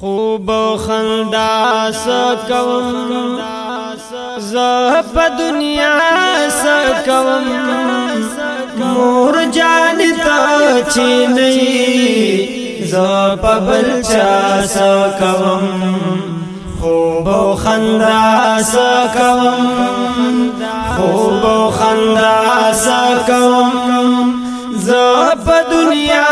خوب خندا سکو زہب دنیا سکون مور جانتا چی زہب بلچا خوب خندا سکو خوب خندا سکون زہب دنیا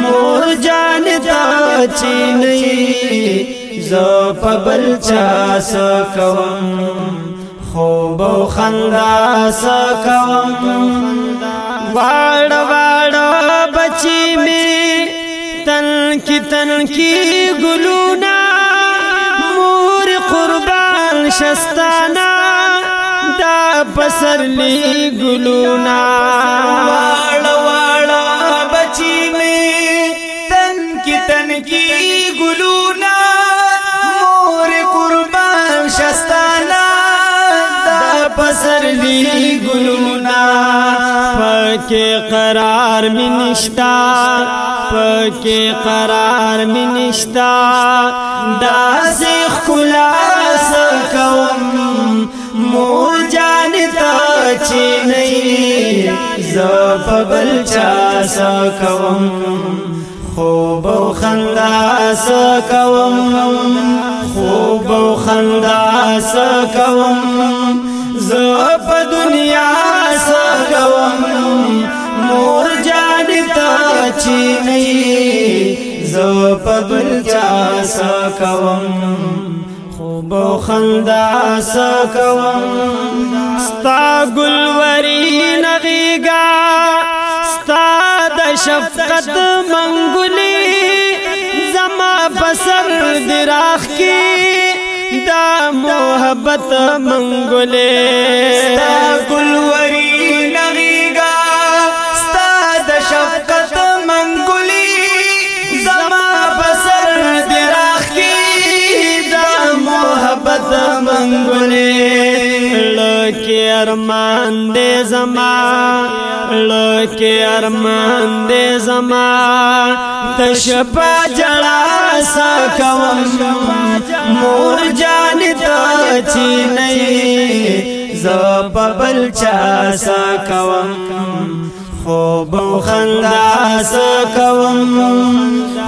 مور جان تا چینی زو پبل چا سکوم خوب و خندا سکوم واړ واړ بچی می تن کی تن کی ګلونا مور قربان شستانا دا پسرلی ګلونا تنکی گلونا مور قربان شستانا دا پسر لی گلونا پکی قرار می نشتا پکی قرار می نشتا دا سی خلاص کوم مور چې نه زه په بل چا سا کوم خوب او خندا سکوم خوب او خندا سکوم ز په دنیا سکوم مور جان تا چی نه ز په بل چا سکوم خوب او خندا سکوم ستا ګل وری نغيګا ستا د شفقت ما دا محبت منګلې ستا ګلوري لغيګا ستا د شفقت منګلې زما بسر دې راخي دا محبت منګلې لکه ارمان دې زما لکه ارمان دې زما تشپا جلا آسا کوم مور جان ته چی نه ز په بل چا آسا کوم خوب خندا آسا کوم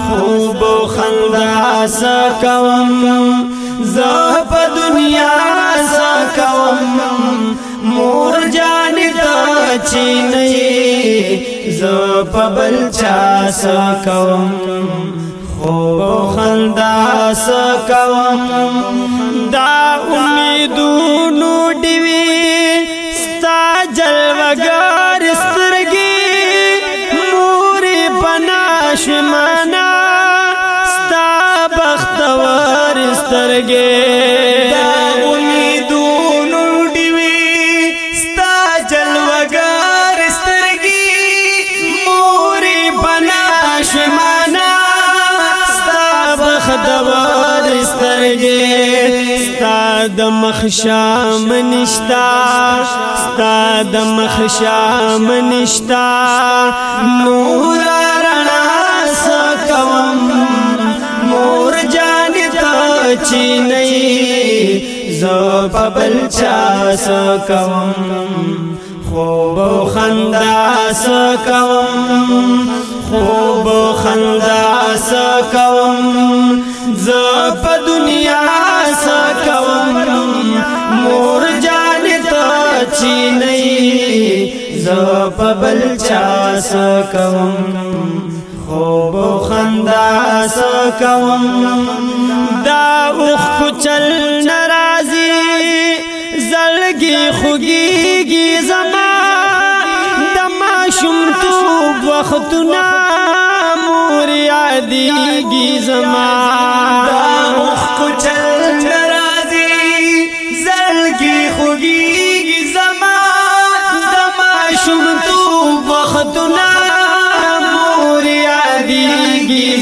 خوب خندا آسا کوم ز په دنیا آسا کوم مور جان ته چی نه ز په بل چا آسا کوم خو خندا سکوم دا امیدونو ډیوی ستا جلوګار سترګي مورې پنا شمنا ستا بختور سترګي سترګې ستا د مخشام نشتا ستا د مخشام نشتا نور رڼا سکوم مور جان ته چینې زو په بل چا سکوم خو خندا سکوم خو پبل چا سکوم خوب خندا سکوم دا اوخ کچل نرازی زلگی خوگیگی زما دما شمتوب وختنا مور یادیگی زما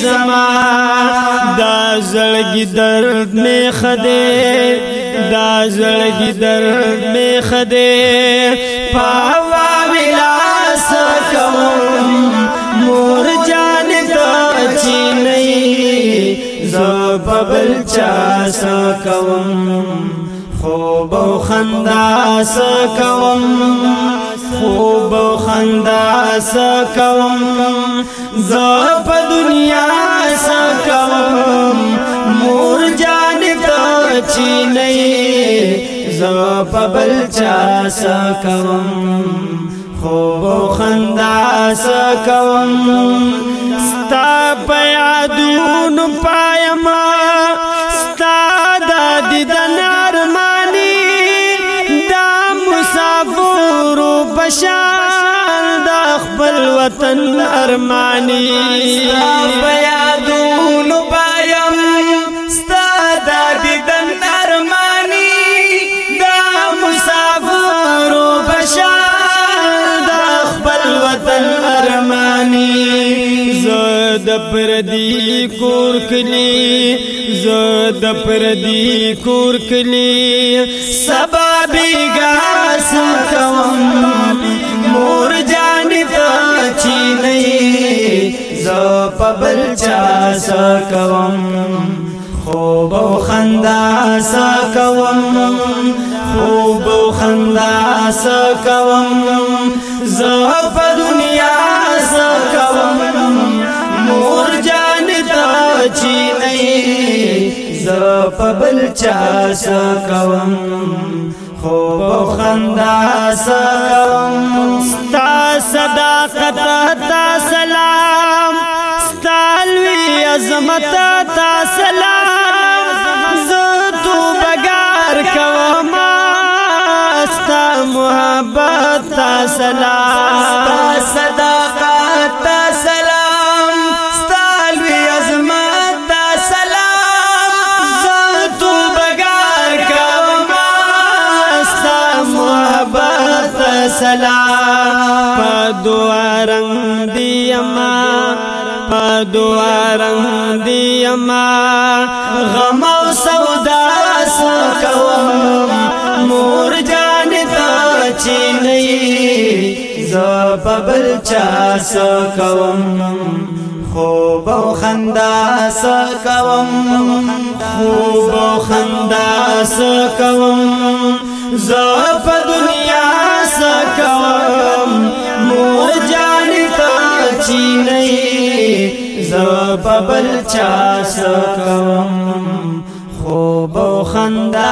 زما دا زړګي درد می خده دا زړګي درد می خده پاوا ولاس کوم مور جان ته چینه زو ببل چا سکوم خوب او خندا سکوم خوب او خندا سکوم زه په دنیا زو پبل چا سکوم خو خندا سکوم ستا پیادون پایما ستا د دیدن ارمانی دا مسافر بشار د خپل وطن ارمانی ستا پیادون زد پردی کور کلی زد پردی کور کلی سبا بیگا سمکوم مور جانی تا چینئی زپ بلچا سکوم خوب او خندا سکوم خوب او خندا سکوم زپ پبل چا سکوم خوب و خندا سکوم ستا صداقت تا سلام ستا لوی عظمت تا سلام زتو بگار کوم ستا محبت تا سلام دی اما په دوه رنگ دی اما غم او سودا سکوم مور جان تا چینی ز په بل چا سکوم خوب او خندا سکوم خوب او خندا سکوم ز په سینې زو ببل چا سکم خوب خندا